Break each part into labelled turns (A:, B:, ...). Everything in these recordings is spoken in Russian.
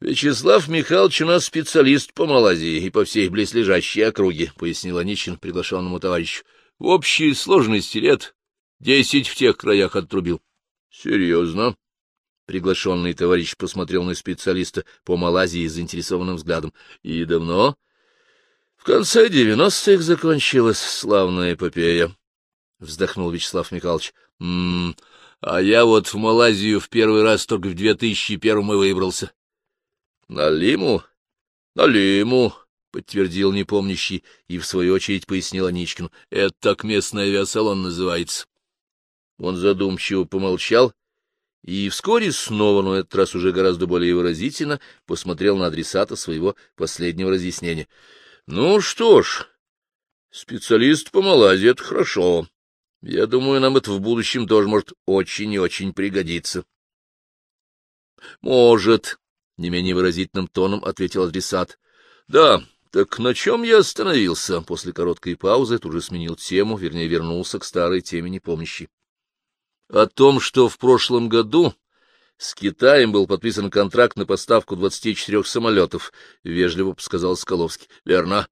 A: — Вячеслав Михайлович у нас специалист по Малайзии и по всей близлежащей округе, — пояснил Аничин приглашенному товарищу. — В общей сложности лет десять в тех краях отрубил. — Серьезно? Приглашенный товарищ посмотрел на специалиста по Малайзии заинтересованным взглядом. — И давно? — В конце девяностых закончилась славная эпопея, — вздохнул Вячеслав Михайлович. — М-м, а я вот в Малайзию в первый раз только в две тысячи первом и выбрался. — На Лиму? — На Лиму, — подтвердил непомнящий и, в свою очередь, пояснил Аничкину. — Это так местный авиасалон называется. Он задумчиво помолчал и вскоре снова, но этот раз уже гораздо более выразительно, посмотрел на адресата своего последнего разъяснения. — Ну что ж, специалист по Малайзии — это хорошо. Я думаю, нам это в будущем тоже может очень и очень пригодиться. — Может, — не менее выразительным тоном ответил адресат. — Да, так на чем я остановился? После короткой паузы тут же сменил тему, вернее, вернулся к старой теме непомнящей. О том, что в прошлом году с Китаем был подписан контракт на поставку 24 самолетов, — вежливо сказал Скаловский. — Верно.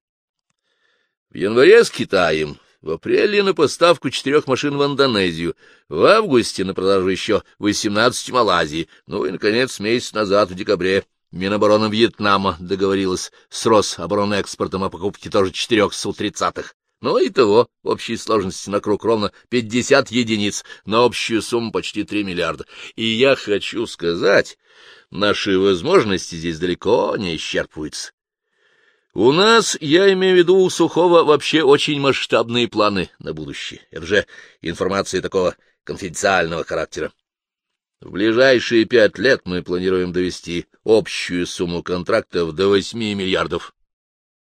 A: В январе с Китаем, в апреле на поставку четырех машин в Индонезию, в августе на продажу еще 18 в Малайзии, ну и, наконец, месяц назад, в декабре, Минобороны Вьетнама договорилась с Рособоронэкспортом о покупке тоже четырех Су-30-х. Ну и того, в общей сложности на круг ровно 50 единиц, на общую сумму почти 3 миллиарда. И я хочу сказать, наши возможности здесь далеко не исчерпываются. У нас, я имею в виду у Сухого, вообще очень масштабные планы на будущее. Это же информация такого конфиденциального характера. В ближайшие пять лет мы планируем довести общую сумму контрактов до 8 миллиардов.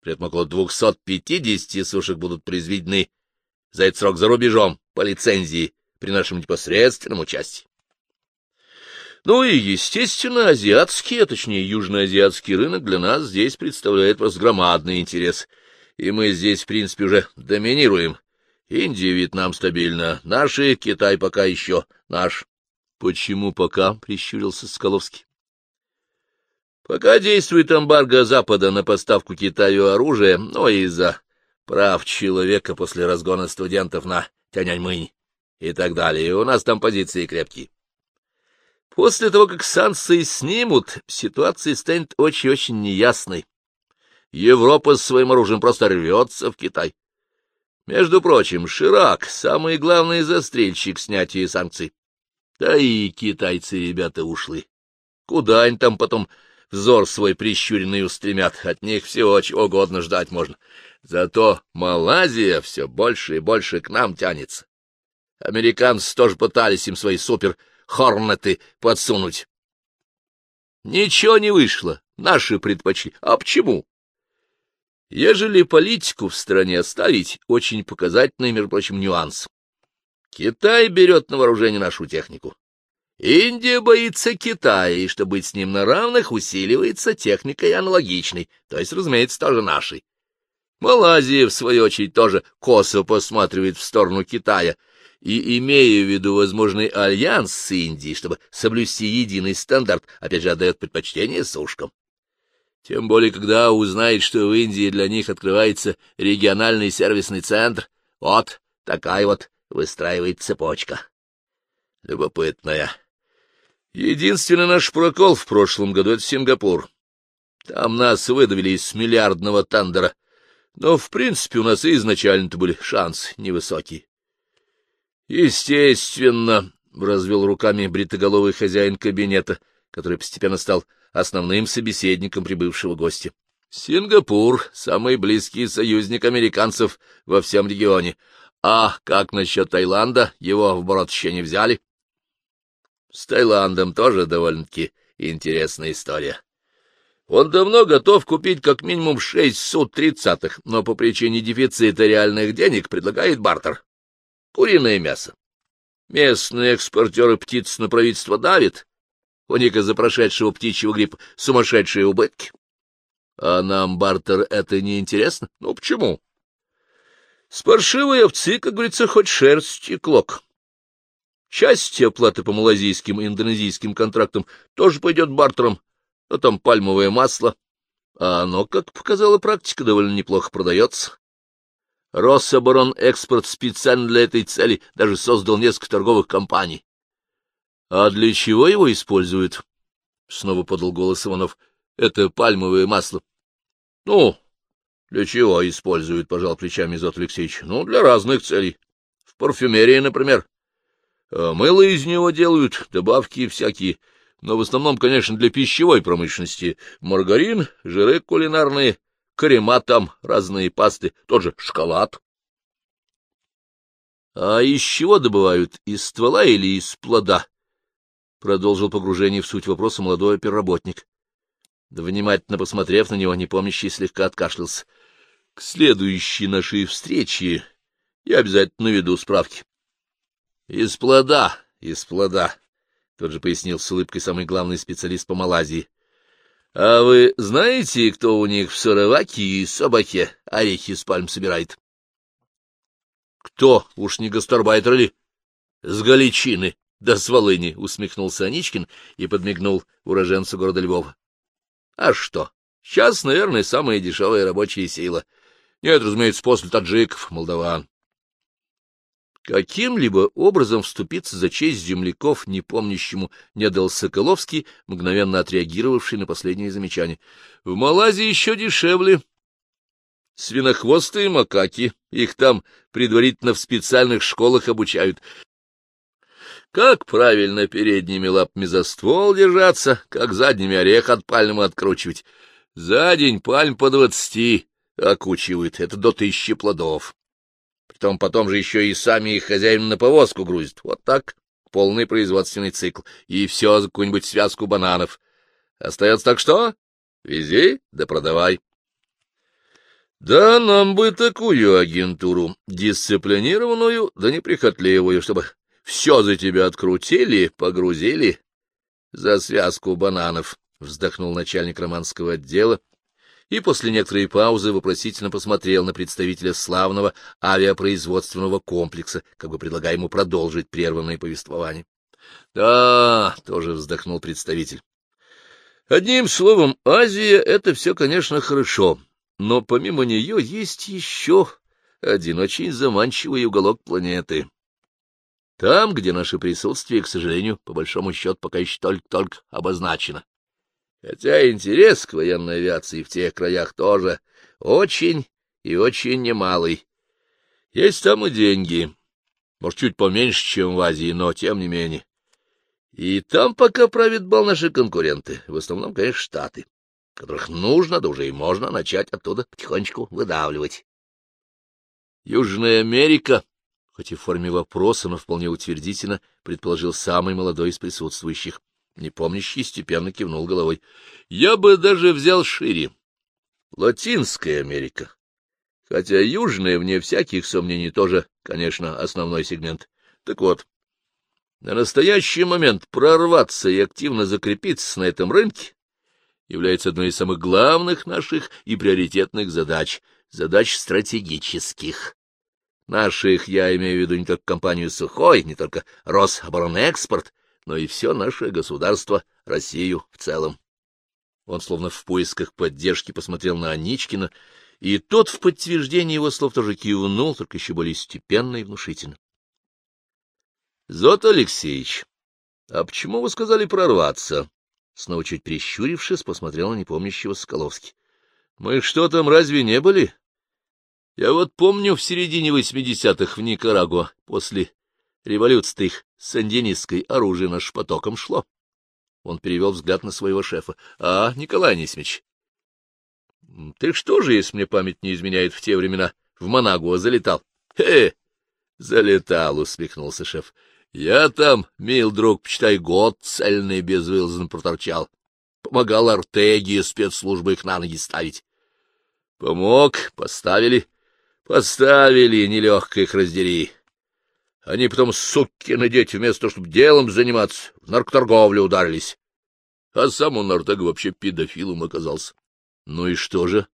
A: При этом около 250 сушек будут произведены за этот срок за рубежом по лицензии при нашем непосредственном участии. Ну и, естественно, азиатский, а точнее южноазиатский рынок для нас здесь представляет просто громадный интерес. И мы здесь, в принципе, уже доминируем. Индия, Вьетнам стабильно, наши, Китай пока еще наш. — Почему пока? — прищурился Скаловский. Пока действует эмбарго Запада на поставку Китаю оружия, но из-за прав человека после разгона студентов на Тяньаньмынь и так далее, у нас там позиции крепкие. После того, как санкции снимут, ситуация станет очень-очень неясной. Европа с своим оружием просто рвется в Китай. Между прочим, Ширак — самый главный застрельщик снятия санкций. Да и китайцы, ребята, ушли. Куда они там потом взор свой прищуренный устремят, от них всего чего угодно ждать можно. Зато Малайзия все больше и больше к нам тянется. Американцы тоже пытались им свои супер-хорнеты подсунуть. Ничего не вышло, наши предпочли. А почему? Ежели политику в стране оставить, очень показательный, между прочим, нюанс. Китай берет на вооружение нашу технику. Индия боится Китая, и чтобы быть с ним на равных, усиливается техникой аналогичной, то есть, разумеется, тоже нашей. Малайзия, в свою очередь, тоже косо посматривает в сторону Китая, и, имея в виду возможный альянс с Индией, чтобы соблюсти единый стандарт, опять же, отдает предпочтение сушкам. Тем более, когда узнает, что в Индии для них открывается региональный сервисный центр, вот такая вот выстраивает цепочка. Любопытная. Единственный наш прокол в прошлом году — это Сингапур. Там нас выдавили из миллиардного тандера. Но, в принципе, у нас и изначально-то были шансы невысокие. Естественно, — развел руками бритоголовый хозяин кабинета, который постепенно стал основным собеседником прибывшего гостя. Сингапур — самый близкий союзник американцев во всем регионе. А как насчет Таиланда? Его в оборот еще не взяли? С Таиландом тоже довольно-таки интересная история. Он давно готов купить как минимум шесть суд тридцатых, но по причине дефицита реальных денег предлагает бартер. Куриное мясо. Местные экспортеры птиц на правительство давят. У них из-за прошедшего птичьего гриппа сумасшедшие убытки. А нам бартер это не интересно? Ну, почему? С паршивой овцы, как говорится, хоть шерсть и клок. Часть оплаты по малазийским и индонезийским контрактам тоже пойдет бартером, потом пальмовое масло, а оно, как показала практика, довольно неплохо продается. Рособоронэкспорт специально для этой цели даже создал несколько торговых компаний. — А для чего его используют? — снова подал голос Иванов. — Это пальмовое масло. — Ну, для чего используют, — пожал плечами Зот Алексеевич. — Ну, для разных целей. В парфюмерии, например. А мыло из него делают, добавки всякие, но в основном, конечно, для пищевой промышленности. Маргарин, жиры кулинарные, крема там, разные пасты, тот же шоколад. — А из чего добывают? Из ствола или из плода? — продолжил погружение в суть вопроса молодой оперработник. Да, внимательно посмотрев на него, непомнящий слегка откашлялся. — К следующей нашей встрече я обязательно наведу справки. — Из плода, из плода, — тот же пояснил с улыбкой самый главный специалист по Малайзии. — А вы знаете, кто у них в Сараваке и Собаке орехи с пальм собирает? — Кто? Уж не гастарбайтер ли? — С Галичины, да с Волыни, — усмехнулся Аничкин и подмигнул уроженцу города Львова. — А что? Сейчас, наверное, самая дешевая рабочая сила. Нет, разумеется, после таджиков, молдаван. Каким-либо образом вступиться за честь земляков, не помнящему не дал Соколовский, мгновенно отреагировавший на последнее замечание. В Малайзии еще дешевле. Свинохвостые макаки, их там предварительно в специальных школах обучают. Как правильно передними лапами за ствол держаться, как задними орех от пальмы откручивать. За день пальм по двадцати окучивают, это до тысячи плодов. Притом потом же еще и сами их хозяин на повозку грузят. Вот так, полный производственный цикл. И все за какую-нибудь связку бананов. Остается так что? Вези да продавай. Да, нам бы такую агентуру, дисциплинированную да неприхотливую, чтобы все за тебя открутили, погрузили. За связку бананов, — вздохнул начальник романского отдела, и после некоторой паузы вопросительно посмотрел на представителя славного авиапроизводственного комплекса, как бы предлагая ему продолжить прерванное повествование. — Да, — тоже вздохнул представитель. — Одним словом, Азия — это все, конечно, хорошо, но помимо нее есть еще один очень заманчивый уголок планеты. Там, где наше присутствие, к сожалению, по большому счету, пока еще только-только обозначено. Хотя интерес к военной авиации в тех краях тоже очень и очень немалый. Есть там и деньги. Может, чуть поменьше, чем в Азии, но тем не менее. И там пока правят бал наши конкуренты, в основном, конечно, Штаты, которых нужно, да уже и можно начать оттуда потихонечку выдавливать. Южная Америка, хоть и в форме вопроса, но вполне утвердительно, предположил самый молодой из присутствующих. Непомнящий степенно кивнул головой. Я бы даже взял шире. Латинская Америка. Хотя южная, вне всяких сомнений, тоже, конечно, основной сегмент. Так вот, на настоящий момент прорваться и активно закрепиться на этом рынке является одной из самых главных наших и приоритетных задач, задач стратегических. Наших, я имею в виду не только компанию «Сухой», не только Рособоронэкспорт, но и все наше государство, Россию в целом. Он, словно в поисках поддержки, посмотрел на Аничкина, и тот в подтверждение его слов тоже кивнул, только еще более степенно и внушительно. — Зот Алексеевич, а почему вы сказали прорваться? Снова чуть прищурившись, посмотрел на непомнящего Соколовский. — Мы что там, разве не были? Я вот помню в середине восьмидесятых в Никарагуа, после революции их сандинистской оружие наш потоком шло. Он перевел взгляд на своего шефа. — А, Николай Анисимович, ты что же, если мне память не изменяет, в те времена в Манагуа залетал? — Хе, залетал, — усмехнулся шеф. — Я там, мил друг, почитай, год цельный безвылазно проторчал. Помогал Артеги спецслужбы их на ноги ставить. — Помог, поставили. — Поставили, нелегко их раздери. Они потом, сукины дети, вместо того, чтобы делом заниматься, в наркоторговлю ударились. А сам он, Артега, вообще педофилом оказался. Ну и что же?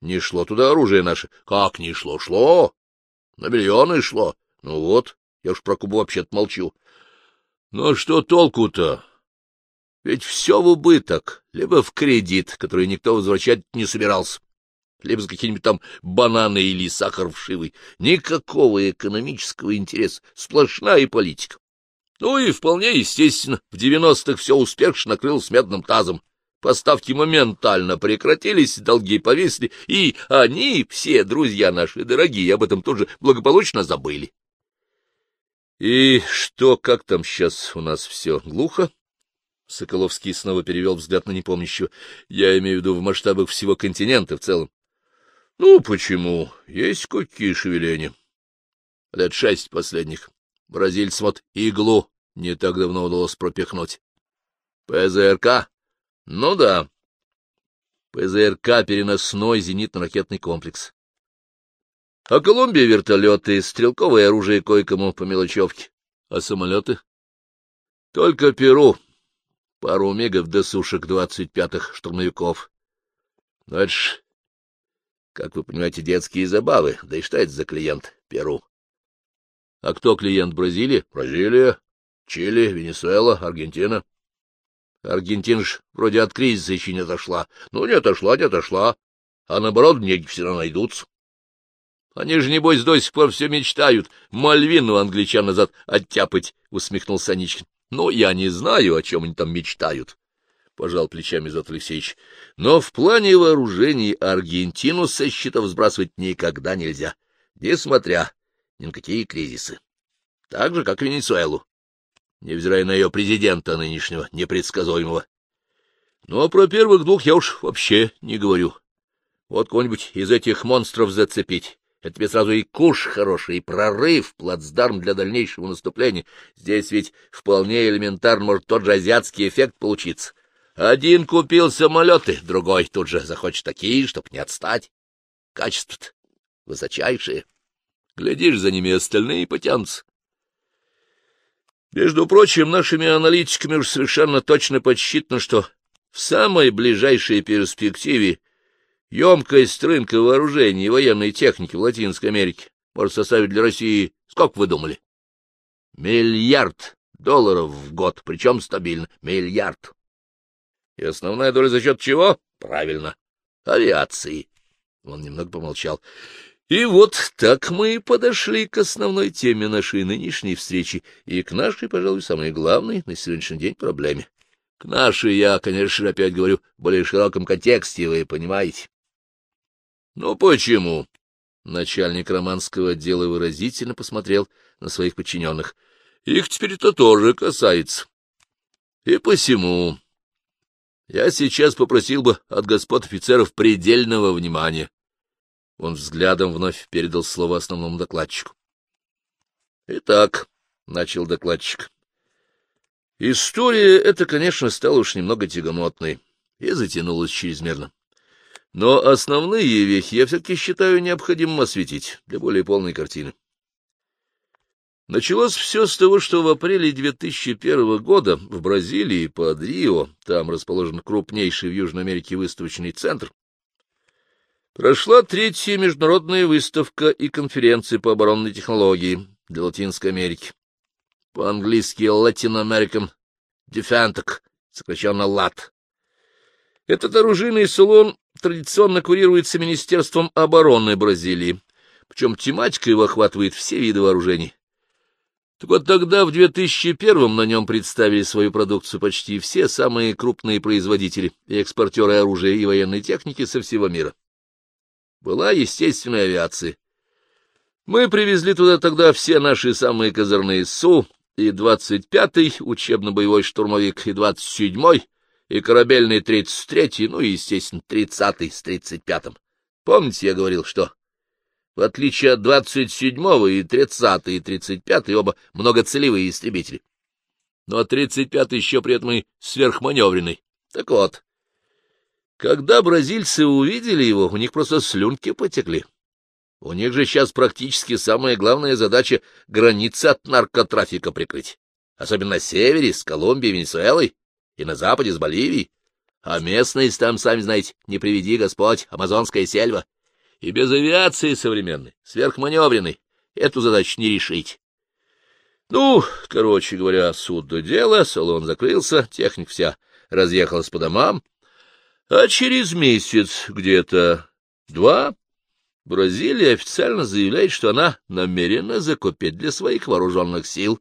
A: Не шло туда оружие наше. Как не шло? Шло. На миллионы шло. Ну вот, я уж про Кубу вообще-то молчу. Но что толку-то? Ведь все в убыток, либо в кредит, который никто возвращать не собирался, либо за какие-нибудь там бананы или сахар вшивый. Никакого экономического интереса, сплошная политика. Ну и вполне естественно, в девяностых все успешно накрыл медным тазом. Поставки моментально прекратились, долги повисли, и они, все друзья наши дорогие, об этом тоже благополучно забыли. И что, как там сейчас у нас все? Глухо? Соколовский снова перевел взгляд на непомнящего. Я имею в виду в масштабах всего континента в целом. Ну, почему? Есть какие шевеления. Лет шесть последних. Бразильцам вот иглу не так давно удалось пропихнуть. ПЗРК? Ну да. ПЗРК — переносной зенитно-ракетный комплекс. А Колумбия — вертолеты, стрелковое оружие кое-кому по мелочевке. А самолеты? Только Перу. Пару мегов до сушек двадцать пятых штурмовиков. Ну, это ж, как вы понимаете, детские забавы. Да и что это за клиент? Перу. А кто клиент Бразилии? Бразилия. Чили, Венесуэла, Аргентина. Аргентина ж вроде от кризиса еще не отошла. Ну, не отошла, не отошла. А наоборот, деньги равно найдутся. Они же, небось, до сих пор все мечтают Мальвину англичан назад оттяпать, — усмехнулся Аничкин. — Ну, я не знаю, о чем они там мечтают, — пожал плечами Зот Алексеевич. — Но в плане вооружений Аргентину со счетов сбрасывать никогда нельзя, несмотря ни на какие кризисы. Так же, как и Венесуэлу невзирая на ее президента нынешнего, непредсказуемого. А про первых двух я уж вообще не говорю. Вот кого-нибудь из этих монстров зацепить. Это тебе сразу и куш хороший, и прорыв, плацдарм для дальнейшего наступления. Здесь ведь вполне элементарно может тот же азиатский эффект получиться. Один купил самолеты, другой тут же захочет такие, чтоб не отстать. Качество-то высочайшее. Глядишь, за ними остальные потянутся. Между прочим, нашими аналитиками уж совершенно точно подсчитано, что в самой ближайшей перспективе емкость рынка вооружений и военной техники в Латинской Америке может составить для России, сколько вы думали? Миллиард долларов в год, причем стабильно. Миллиард. И основная доля за счет чего? Правильно, авиации. Он немного помолчал. И вот так мы и подошли к основной теме нашей нынешней встречи и к нашей, пожалуй, самой главной на сегодняшний день проблеме. К нашей я, конечно, опять говорю в более широком контексте, вы понимаете. — Ну почему? — начальник романского отдела выразительно посмотрел на своих подчиненных. — Их теперь это тоже касается. И посему я сейчас попросил бы от господ офицеров предельного внимания. Он взглядом вновь передал слово основному докладчику. — Итак, — начал докладчик, — история эта, конечно, стала уж немного тягомотной и затянулась чрезмерно. Но основные вехи я все-таки считаю необходимым осветить для более полной картины. Началось все с того, что в апреле 2001 года в Бразилии под Рио, там расположен крупнейший в Южной Америке выставочный центр, Прошла третья международная выставка и конференция по оборонной технологии для Латинской Америки. По-английски Latin American Defentic, сокращенно ЛАТ. Этот оружейный салон традиционно курируется Министерством обороны Бразилии, причем тематика его охватывает все виды вооружений. Так вот тогда, в 2001-м, на нем представили свою продукцию почти все самые крупные производители и экспортеры оружия и военной техники со всего мира была естественная авиация. Мы привезли туда тогда все наши самые козырные СУ, и 25-й учебно-боевой штурмовик, и 27-й, и корабельный 33-й, ну и, естественно, 30-й с 35-м. Помните, я говорил, что в отличие от 27-го и 30-й и 35-й оба многоцелевые истребители. Но 35-й еще при этом и сверхманевренный. Так вот, когда бразильцы увидели его, у них просто слюнки потекли. У них же сейчас практически самая главная задача — границы от наркотрафика прикрыть. Особенно на севере, с Колумбией, Венесуэлой, и на западе, с Боливией. А местность там, сами знаете, не приведи Господь, амазонская сельва. И без авиации современной, сверхманевренной, эту задачу не решить. Ну, короче говоря, суд до дела, салон закрылся, техника вся разъехалась по домам, а через месяц, где-то два, Бразилия официально заявляет, что она намерена закупить для своих вооруженных сил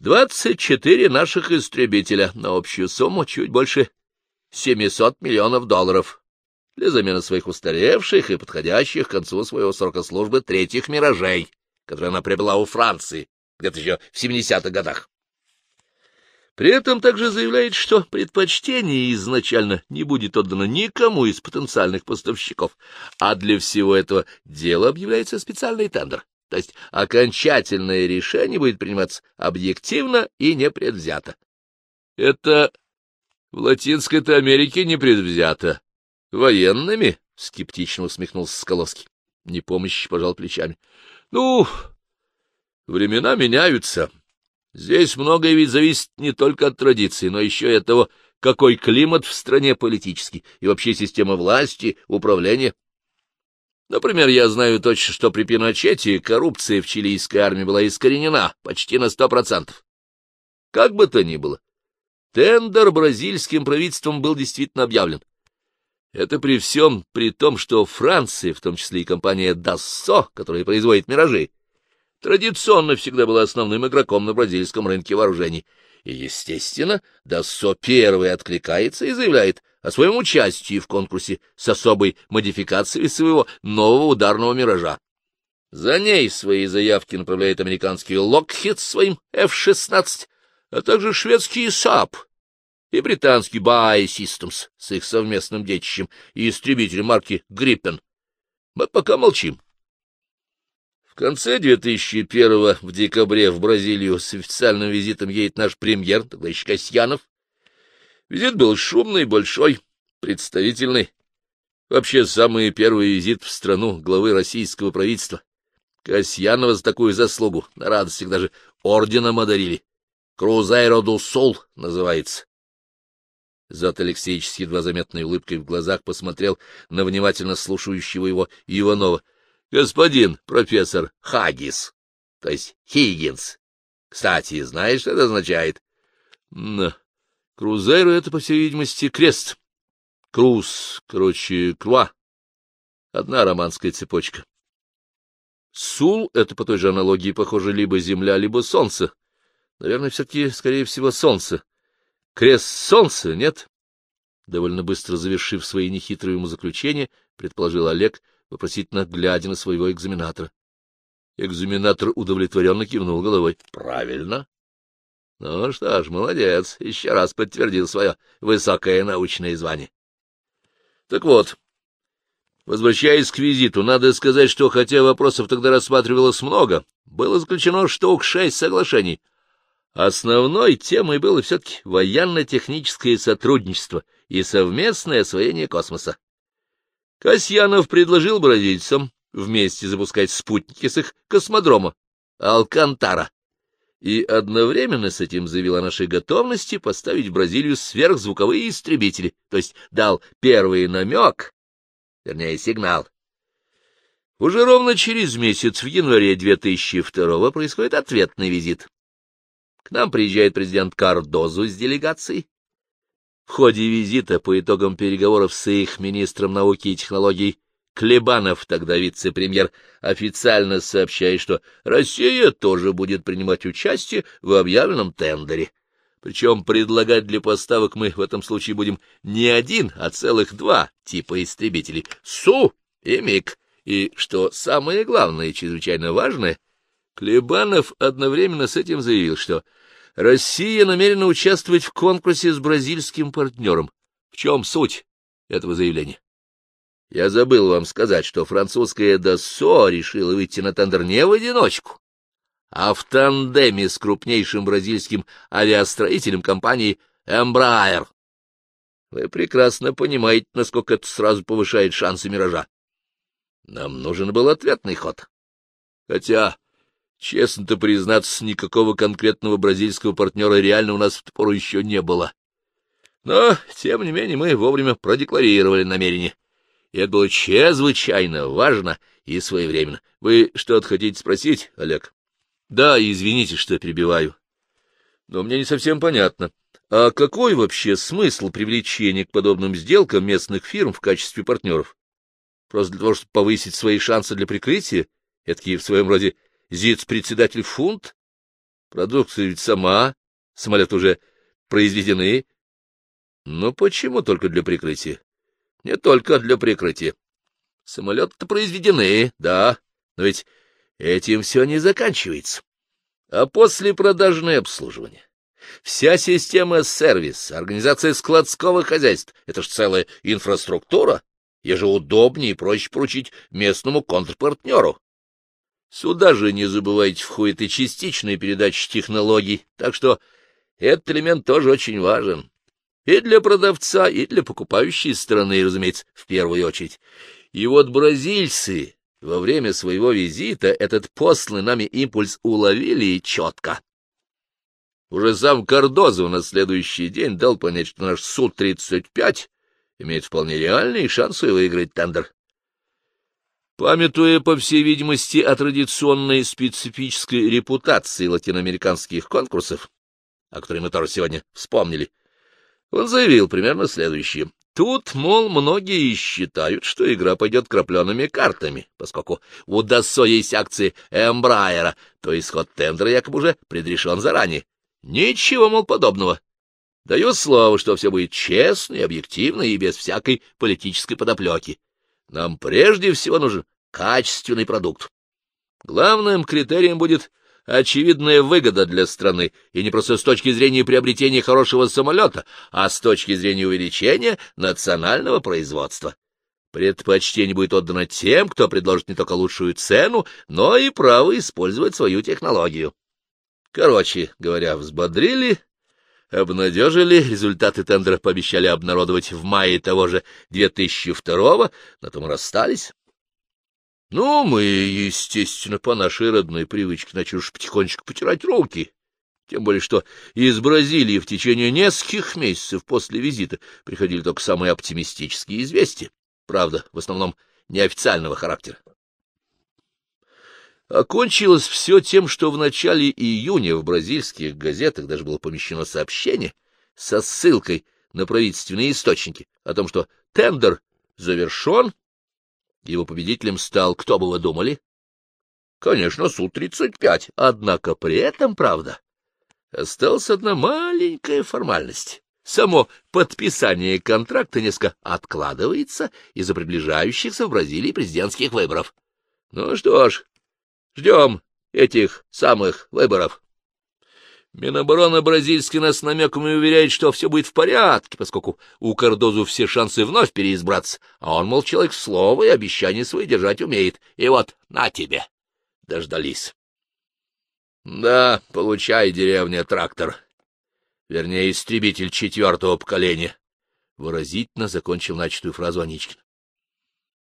A: 24 наших истребителя на общую сумму чуть больше 700 миллионов долларов для замены своих устаревших и подходящих к концу своего срока службы третьих «Миражей», которые она приобрела у Франции где-то еще в 70-х годах. При этом также заявляет, что предпочтение изначально не будет отдано никому из потенциальных поставщиков, а для всего этого дела объявляется специальный тендер, то есть окончательное решение будет приниматься объективно и непредвзято. Это в Латинской-то Америке непредвзято. Военными? — скептично усмехнулся Скаловский. Непомощь пожал плечами. — Ну, времена меняются. Здесь многое ведь зависит не только от традиций, но еще и от того, какой климат в стране политический и вообще система власти, управления. Например, я знаю точно, что при Пиночете коррупция в чилийской армии была искоренена почти на сто процентов. Как бы то ни было, тендер бразильским правительством был действительно объявлен. Это при всем при том, что Франция, в том числе и компания Dassault, которая производит «Миражи», традиционно всегда была основным игроком на бразильском рынке вооружений. И, естественно, Дассо первый откликается и заявляет о своем участии в конкурсе с особой модификацией своего нового ударного «Миража». За ней свои заявки направляет американский Lockheed своим F-16, а также шведский Saab и британский BAE Systems с их совместным детищем и истребителем марки Gripen. Мы пока молчим. В конце 2001-го, в декабре, в Бразилию с официальным визитом едет наш премьер, тогда еще Касьянов. Визит был шумный, большой, представительный. Вообще, самый первый визит в страну главы российского правительства. Касьянова за такую заслугу, на радость даже орденом одарили. Крузайро ду Сол называется. Зат Алексеевич с едва заметной улыбкой в глазах посмотрел на внимательно слушающего его Иванова господин профессор Хагис, то есть Хиггинс. Кстати, знаешь, что это означает? — Крузейро — это, по всей видимости, крест. Круз, короче, круа. Одна романская цепочка. Сул — это по той же аналогии, похоже, либо земля, либо солнце. Наверное, все-таки, скорее всего, солнце. Крест солнца, нет? Довольно быстро завершив свои нехитрые умозаключения, предположил Олег, вопросительно глядя на своего экзаменатора. Экзаменатор удовлетворенно кивнул головой. — Правильно. — Ну что ж, молодец, еще раз подтвердил свое высокое научное звание. Так вот, возвращаясь к визиту, надо сказать, что хотя вопросов тогда рассматривалось много, было заключено штук шесть соглашений. Основной темой было все-таки военно-техническое сотрудничество и совместное освоение космоса. Касьянов предложил бразильцам вместе запускать спутники с их космодрома Алкантара и одновременно с этим заявил о нашей готовности поставить в Бразилию сверхзвуковые истребители, то есть дал первый намек, вернее, сигнал. Уже ровно через месяц, в январе 2002 происходит ответный визит. Нам приезжает президент Кардозу с делегацией, в ходе визита по итогам переговоров с их министром науки и технологий Клебанов, тогда вице-премьер, официально сообщает, что Россия тоже будет принимать участие в объявленном тендере. Причем предлагать для поставок мы в этом случае будем не один, а целых два типа истребителей — Су и МиГ. И, что самое главное и чрезвычайно важное, Клебанов одновременно с этим заявил, что Россия намерена участвовать в конкурсе с бразильским партнером. В чем суть этого заявления? Я забыл вам сказать, что французская Dassault решила выйти на тендер не в одиночку, а в тандеме с крупнейшим бразильским авиастроителем компании Embraer. Вы прекрасно понимаете, насколько это сразу повышает шансы «Миража». Нам нужен был ответный ход. Хотя Честно-то признаться, никакого конкретного бразильского партнера реально у нас в ту пору еще не было. Но, тем не менее, мы вовремя продекларировали намерение. И это было чрезвычайно важно и своевременно. Вы что-то хотите спросить, Олег? Да, извините, что перебиваю. Но мне не совсем понятно. А какой вообще смысл привлечения к подобным сделкам местных фирм в качестве партнеров? Просто для того, чтобы повысить свои шансы для прикрытия? Это в своем роде ЗИЦ-председатель фунт? Продукция ведь сама, самолеты уже произведены. Но почему только для прикрытия? Не только для прикрытия. Самолеты-то произведены, да, но ведь этим все не заканчивается. А после продажное обслуживание Вся система сервиса, организация складского хозяйства — это ж целая инфраструктура, удобнее и проще поручить местному контрпартнеру. Сюда же, не забывайте, входит и частичная передача технологий, так что этот элемент тоже очень важен. И для продавца, и для покупающей стороны, разумеется, в первую очередь. И вот бразильцы во время своего визита этот посланный нами импульс уловили четко. Уже сам Кардозов на следующий день дал понять, что наш Су-35 имеет вполне реальные шансы выиграть тендер. Памятуя, по всей видимости, о традиционной специфической репутации латиноамериканских конкурсов, о которой мы тоже сегодня вспомнили, он заявил примерно следующее. Тут, мол, многие считают, что игра пойдет крапленными картами, поскольку у Доссо есть акции Эмбрайера, то исход тендера якобы уже предрешен заранее. Ничего, мол, подобного. Даю слово, что все будет честно и объективно и без всякой политической подоплеки. Нам прежде всего нужен качественный продукт. Главным критерием будет очевидная выгода для страны, и не просто с точки зрения приобретения хорошего самолета, а с точки зрения увеличения национального производства. Предпочтение будет отдано тем, кто предложит не только лучшую цену, но и право использовать свою технологию. Короче говоря, взбодрили, обнадежили, результаты тендера пообещали обнародовать в мае того же 2002-го, на том расстались. Ну, мы, естественно, по нашей родной привычке начали уж потихонечку потирать руки, тем более что из Бразилии в течение нескольких месяцев после визита приходили только самые оптимистические известия, правда, в основном неофициального характера. Окончилось все тем, что в начале июня в бразильских газетах даже было помещено сообщение со ссылкой на правительственные источники о том, что тендер завершен, его победителем стал, кто бы вы думали? Конечно, Су-35, однако при этом, правда, осталась одна маленькая формальность. Само подписание контракта несколько откладывается из-за приближающихся в Бразилии президентских выборов. Ну что ж, Ждем этих самых выборов. Минобороны бразильский нас намеками уверяет, что все будет в порядке, поскольку у Кардозу все шансы вновь переизбраться, а он, мол, человек слова и обещания свои держать умеет. И вот, на тебе, дождались. Да, получай, деревня, трактор. Вернее, истребитель четвертого поколения. Выразительно закончил начатую фразу Аничкин.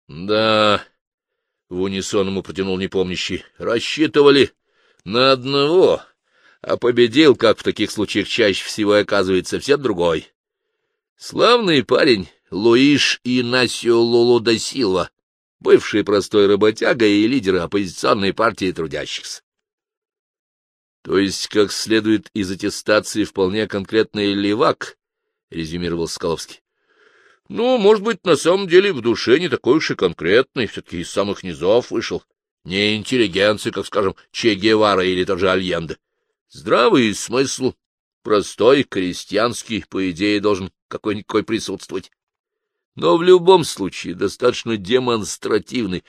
A: Да, — в унисон ему протянул непомнящий. — Рассчитывали на одного, а победил, как в таких случаях чаще всего оказывается, совсем другой. Славный парень Луиш Инасио Лулу да Силва, бывший простой работяга и лидер оппозиционной партии трудящихся. То есть, как следует из аттестации, вполне конкретный левак, — резюмировал Скаловский. Ну, может быть, на самом деле в душе не такой уж и конкретный, все-таки из самых низов вышел. Не интеллигенции, как, скажем, Че Гевара или тот же Альенде. Здравый смысл, простой, крестьянский, по идее, должен какой-никакой присутствовать. Но в любом случае достаточно демонстративный.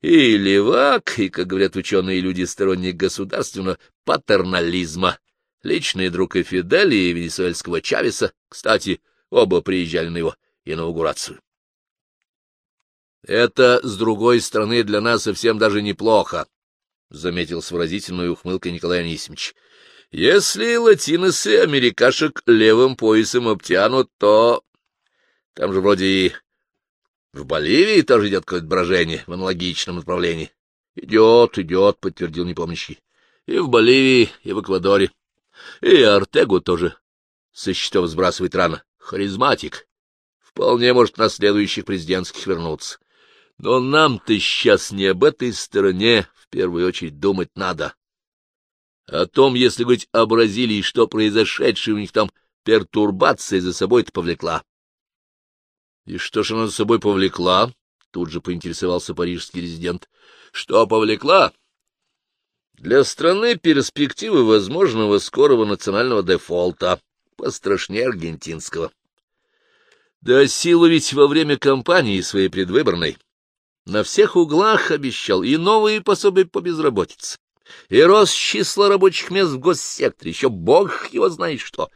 A: И левак, и, как говорят ученые люди, сторонник государственного патернализма. Личный друг и Фидели, и венесуэльского Чавеса, кстати, оба приезжали на его инаугурацию. Это, с другой стороны, для нас совсем даже неплохо, — заметил с выразительной ухмылкой Николай Анисимович. Если латиносы америкашек левым поясом обтянут, то... Там же вроде и в Боливии тоже идет какое-то брожение в аналогичном направлении. — Идет, идет, — подтвердил непомнящий. — И в Боливии, и в Эквадоре. И Артегу тоже со счетов сбрасывает рано. Харизматик. Вполне может на следующих президентских вернуться. Но нам-то сейчас не об этой стороне в первую очередь думать надо. О том, если говорить о Бразилии, что произошедшее у них там пертурбация за собой-то повлекла. — И что ж она за собой повлекла? — тут же поинтересовался парижский резидент. — Что повлекла? Для страны перспективы возможного скорого национального дефолта, пострашнее аргентинского. Да силу ведь во время кампании своей предвыборной на всех углах обещал и новые пособия по безработице, и рост числа рабочих мест в госсекторе, еще бог его знает что.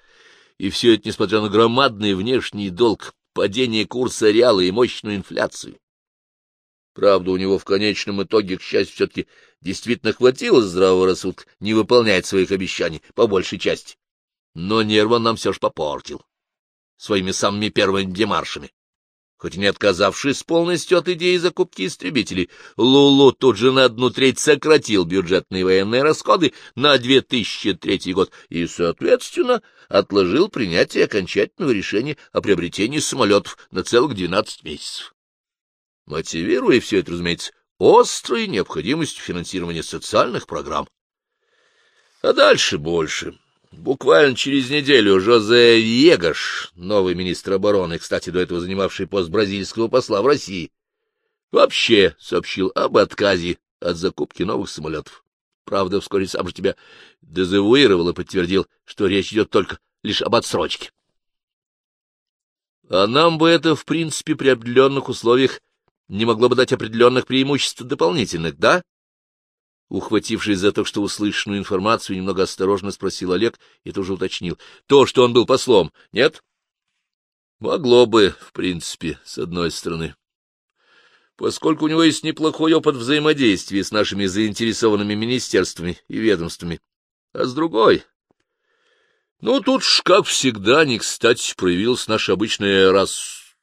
A: И все это несмотря на громадный внешний долг, падение курса реала и мощную инфляцию. Правда, у него в конечном итоге, к счастью, все-таки действительно хватило здравого рассудка не выполнять своих обещаний по большей части. Но нервы он нам все же попортил своими самыми первыми демаршами. Хоть и не отказавшись полностью от идеи закупки истребителей, Лулу тут же на одну треть сократил бюджетные военные расходы на 2003 год и, соответственно, отложил принятие окончательного решения о приобретении самолетов на целых 12 месяцев. Мотивируя все это, разумеется, острой необходимостью финансирования социальных программ. А дальше больше. Буквально через неделю Жозе Егош, новый министр обороны, кстати, до этого занимавший пост бразильского посла в России, вообще сообщил об отказе от закупки новых самолетов. Правда, вскоре сам же тебя дезавуировал и подтвердил, что речь идет только лишь об отсрочке. А нам бы это, в принципе, при определенных условиях не могло бы дать определенных преимуществ дополнительных, да? Ухватившись за то, что услышанную информацию, немного осторожно спросил Олег и тоже уточнил. — То, что он был послом, нет? — Могло бы, в принципе, с одной стороны. Поскольку у него есть неплохой опыт взаимодействия с нашими заинтересованными министерствами и ведомствами. А с другой... Ну, тут ж, как всегда, не кстати проявилась наша обычная раз...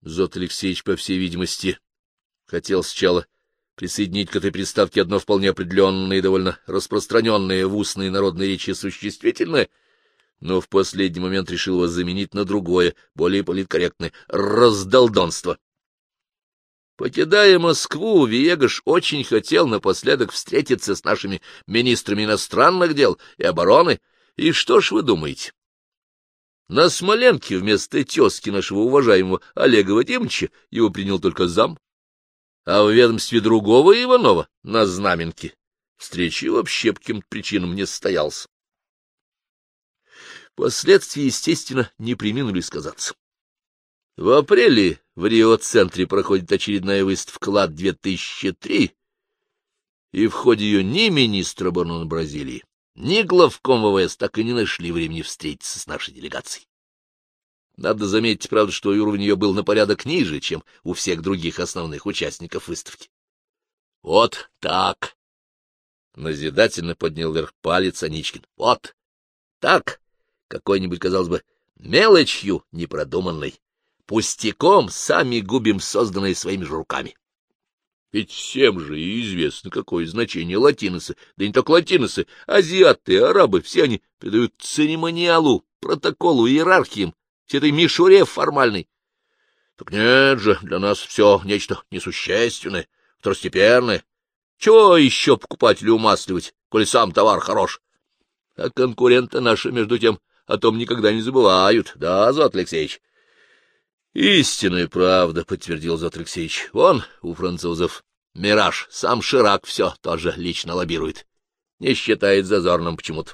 A: Зот Алексеевич, по всей видимости, хотел сначала присоединить к этой приставке одно вполне определенное и довольно распространенное в устной народной речи существительное, но в последний момент решил его заменить на другое, более политкорректное — раздолдонство. Покидая Москву, Виегаш очень хотел напоследок встретиться с нашими министрами иностранных дел и обороны. И что ж вы думаете? На Смоленке вместо тезки нашего уважаемого Олега Вадимовича его принял только зам а в ведомстве другого Иванова на Знаменке встречи вообще по каким-то причинам не состоялся. Последствия, естественно, не приминули сказаться. В апреле в Рио-центре проходит очередная выставка «Лад-2003», и в ходе ее ни министр обороны Бразилии, ни главком ВВС так и не нашли времени встретиться с нашей делегацией. Надо заметить, правда, что уровень ее был на порядок ниже, чем у всех других основных участников выставки. — Вот так! — назидательно поднял вверх палец Аничкин. — Вот так! Какой-нибудь, казалось бы, мелочью непродуманной, пустяком сами губим созданные своими же руками. Ведь всем же известно, какое значение латиносы, да не только латиносы, азиаты, арабы, все они придают церемониалу, протоколу, иерархиям, этой мишуре формальной. Так нет же, для нас все нечто несущественное, второстепенное. Чего еще покупателю умасливать, коли сам товар хорош? А конкуренты наши, между тем, о том никогда не забывают, да, Зот Алексеевич? Истинная правда, — подтвердил Зот Алексеевич. Вон у французов Мираж, сам Ширак все тоже лично лоббирует. Не считает зазорным почему-то.